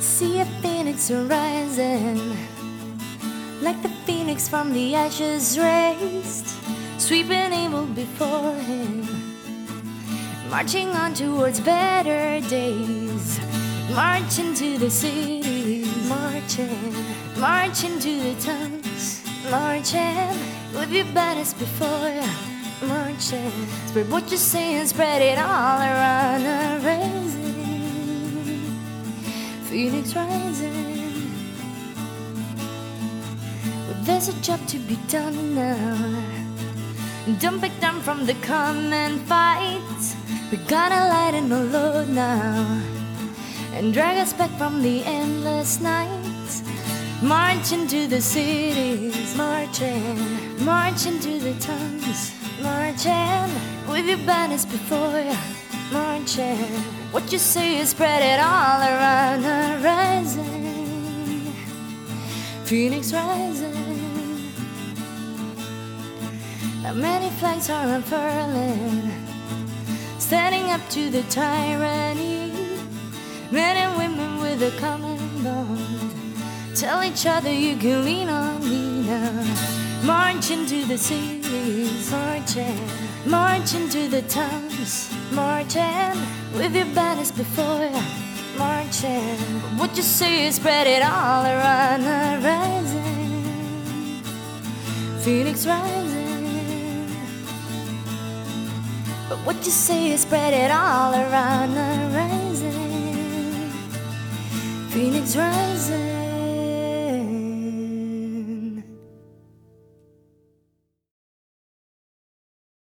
phoenix are rising, like the phoenix from the ashes raised, sweeping evil before him, marching on towards better days, marching to the city, marching, marching to the towns, marching with your baddest before. Marching, spread what you say and spread it all around Phoenix rising. But there's a job to be done now. Don't back down from the common fight. We gotta lighten the load now and drag us back from the endless nights. Marching to the cities, marching, marching to the towns, marching with your banners before you, marching. What you say is spread it all around the rising, Phoenix rising. Now many flags are unfurling, standing up to the tyranny. Men and women with a common bond tell each other you can lean on me now. Marching to the cities, marching, marching to the towns, marching with your banners before you, marching. What you say is spread it all around the rising, Phoenix rising. But what you say is spread it all around the rising, Phoenix rising.